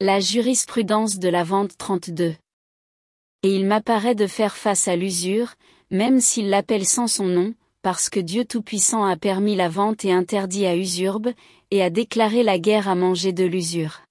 La jurisprudence de la vente 32. Et il m'apparaît de faire face à l'usure, même s'il l'appelle sans son nom, parce que Dieu Tout-Puissant a permis la vente et interdit à Usurbe, et a déclaré la guerre à manger de l'usure.